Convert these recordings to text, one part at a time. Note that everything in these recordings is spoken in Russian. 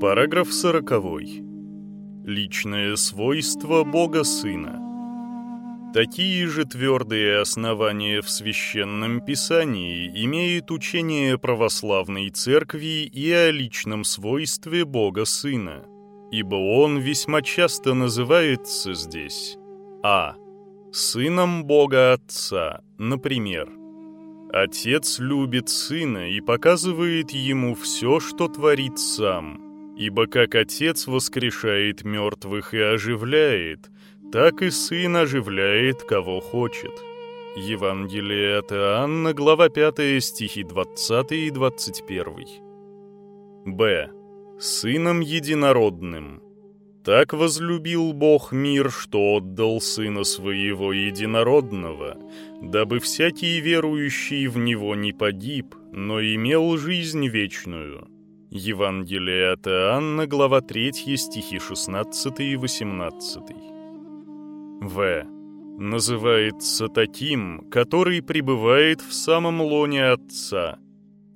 Параграф сороковой. Личное свойство Бога Сына. Такие же твердые основания в Священном Писании имеет учение православной церкви и о личном свойстве Бога Сына, ибо Он весьма часто называется здесь а. Сыном Бога Отца, например. Отец любит Сына и показывает Ему все, что творит Сам, ибо как Отец воскрешает мертвых и оживляет, так и Сын оживляет, кого хочет. Евангелие от Иоанна, глава 5, стихи 20 и 21. Б. Сыном единородным – так возлюбил Бог мир, что отдал Сына Своего Единородного, дабы всякий верующий в Него не погиб, но имел жизнь вечную». Евангелие от Иоанна, глава 3, стихи 16 и 18. В. Называется таким, который пребывает в самом лоне Отца.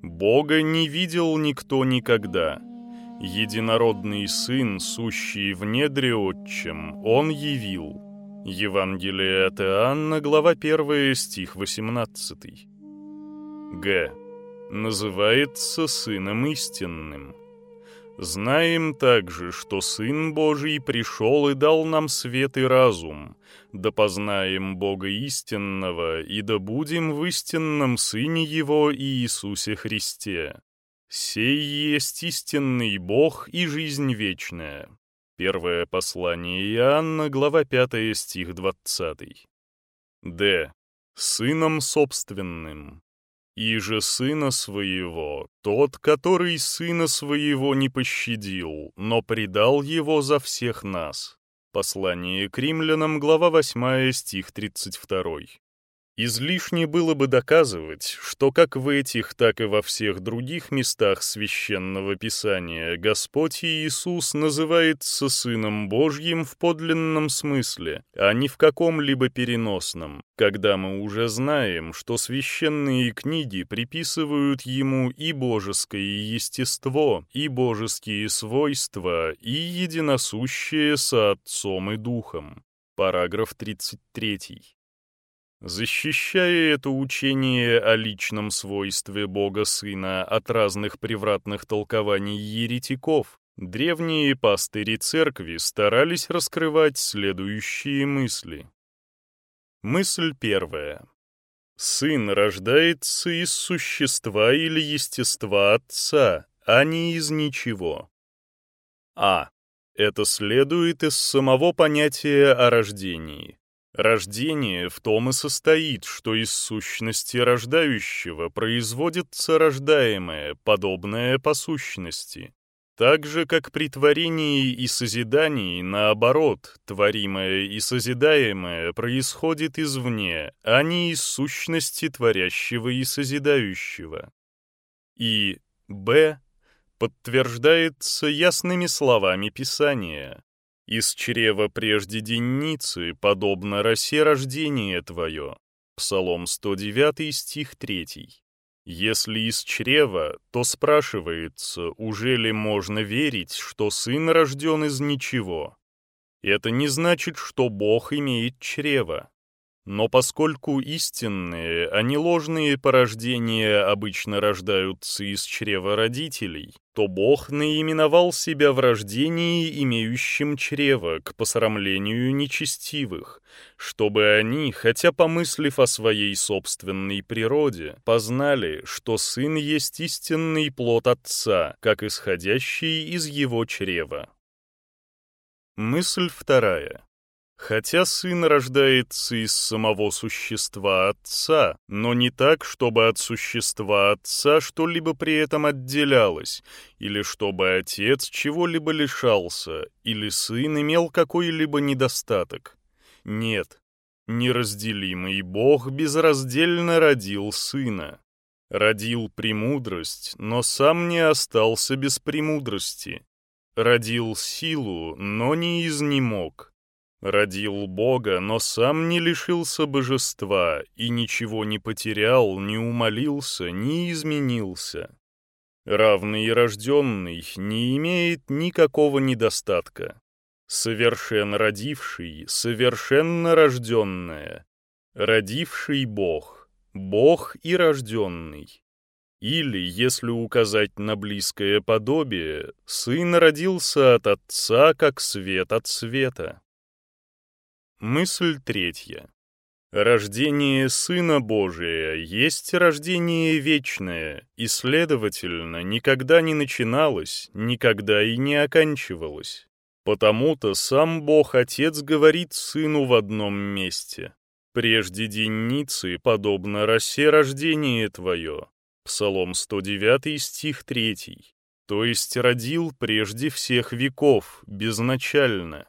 Бога не видел никто никогда – единородный Сын, сущий в недре отчим, Он явил. Евангелие от Иоанна, глава 1, стих 18. Г. Называется Сыном истинным. Знаем также, что Сын Божий пришел и дал нам свет и разум, да познаем Бога истинного и да будем в истинном Сыне Его Иисусе Христе. «Сей есть истинный Бог и жизнь вечная». Первое послание Иоанна, глава 5, стих 20. Д. Сыном собственным. И же сына своего, тот, который сына своего не пощадил, но предал его за всех нас. Послание к римлянам, глава 8, стих 32. Излишне было бы доказывать, что как в этих, так и во всех других местах Священного Писания Господь Иисус называется Сыном Божьим в подлинном смысле, а не в каком-либо переносном, когда мы уже знаем, что священные книги приписывают Ему и божеское естество, и божеские свойства, и единосущее со Отцом и Духом. Параграф 33. Защищая это учение о личном свойстве Бога Сына от разных превратных толкований еретиков, древние пастыри церкви старались раскрывать следующие мысли. Мысль первая. Сын рождается из существа или естества Отца, а не из ничего. А. Это следует из самого понятия о рождении. Рождение в том и состоит, что из сущности рождающего производится рождаемое, подобное по сущности. Так же, как при творении и созидании, наоборот, творимое и созидаемое происходит извне, а не из сущности творящего и созидающего. И Б подтверждается ясными словами Писания. Из чрева прежде денницы, подобно росе рождение твое. Псалом 109, стих 3. Если из чрева, то спрашивается, уже ли можно верить, что сын рожден из ничего? Это не значит, что Бог имеет чрево. Но поскольку истинные, а не ложные порождения обычно рождаются из чрева родителей, то Бог наименовал себя в рождении, имеющим чрево, к посрамлению нечестивых, чтобы они, хотя помыслив о своей собственной природе, познали, что Сын есть истинный плод Отца, как исходящий из его чрева. Мысль вторая. Хотя сын рождается из самого существа отца, но не так, чтобы от существа отца что-либо при этом отделялось, или чтобы отец чего-либо лишался, или сын имел какой-либо недостаток. Нет, неразделимый Бог безраздельно родил сына. Родил премудрость, но сам не остался без премудрости. Родил силу, но не изнемог Родил Бога, но сам не лишился божества и ничего не потерял, не умолился, не изменился. Равный и рожденный не имеет никакого недостатка. Совершенно родивший, совершенно рожденное. Родивший Бог, Бог и рожденный. Или, если указать на близкое подобие, сын родился от отца, как свет от света. Мысль третья. Рождение Сына Божия есть рождение вечное, и, следовательно, никогда не начиналось, никогда и не оканчивалось. Потому-то сам Бог Отец говорит Сыну в одном месте. «Прежде денницы, подобно росе рождение твое». Псалом 109, стих 3. То есть родил прежде всех веков, безначально.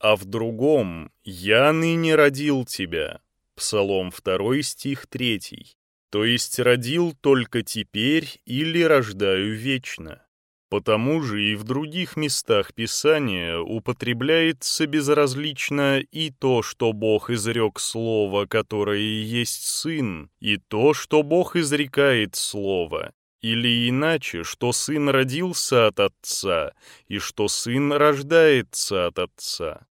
А в другом «Я ныне родил тебя», Псалом 2, стих 3. То есть родил только теперь или рождаю вечно. Потому же и в других местах Писания употребляется безразлично и то, что Бог изрек Слово, которое есть Сын, и то, что Бог изрекает Слово, или иначе, что Сын родился от Отца, и что Сын рождается от Отца.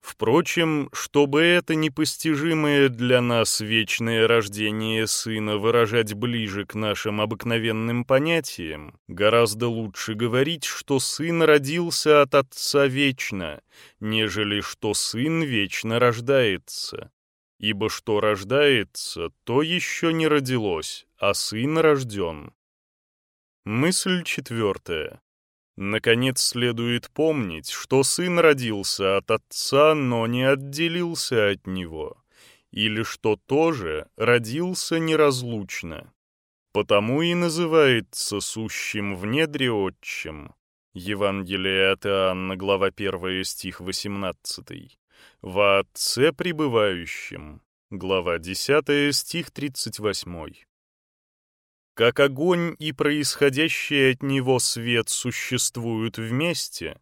Впрочем, чтобы это непостижимое для нас вечное рождение Сына выражать ближе к нашим обыкновенным понятиям, гораздо лучше говорить, что Сын родился от Отца вечно, нежели что Сын вечно рождается. Ибо что рождается, то еще не родилось, а Сын рожден. Мысль четвертая. Наконец, следует помнить, что сын родился от отца, но не отделился от него, или что тоже родился неразлучно. Потому и называется сущим в недре отчим. Евангелие от Иоанна, глава 1, стих 18. «Во Отце пребывающим», глава 10, стих 38. Как огонь и происходящий от него свет существуют вместе,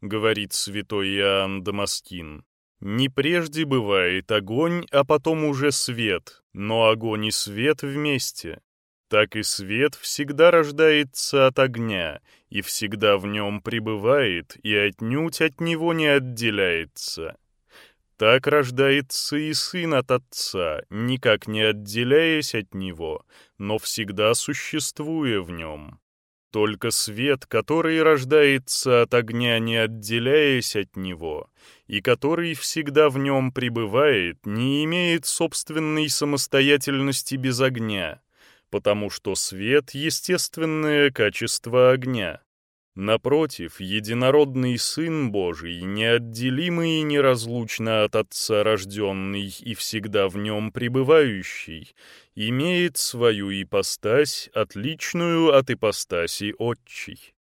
говорит святой Иоанн Дамаскин, не прежде бывает огонь, а потом уже свет, но огонь и свет вместе. Так и свет всегда рождается от огня, и всегда в нем пребывает, и отнюдь от него не отделяется. Так рождается и сын от отца, никак не отделяясь от него, но всегда существуя в нем. Только свет, который рождается от огня, не отделяясь от него, и который всегда в нем пребывает, не имеет собственной самостоятельности без огня, потому что свет — естественное качество огня. Напротив, единородный Сын Божий, неотделимый и неразлучно от Отца рожденный и всегда в нем пребывающий, имеет свою ипостась, отличную от ипостаси Отчей.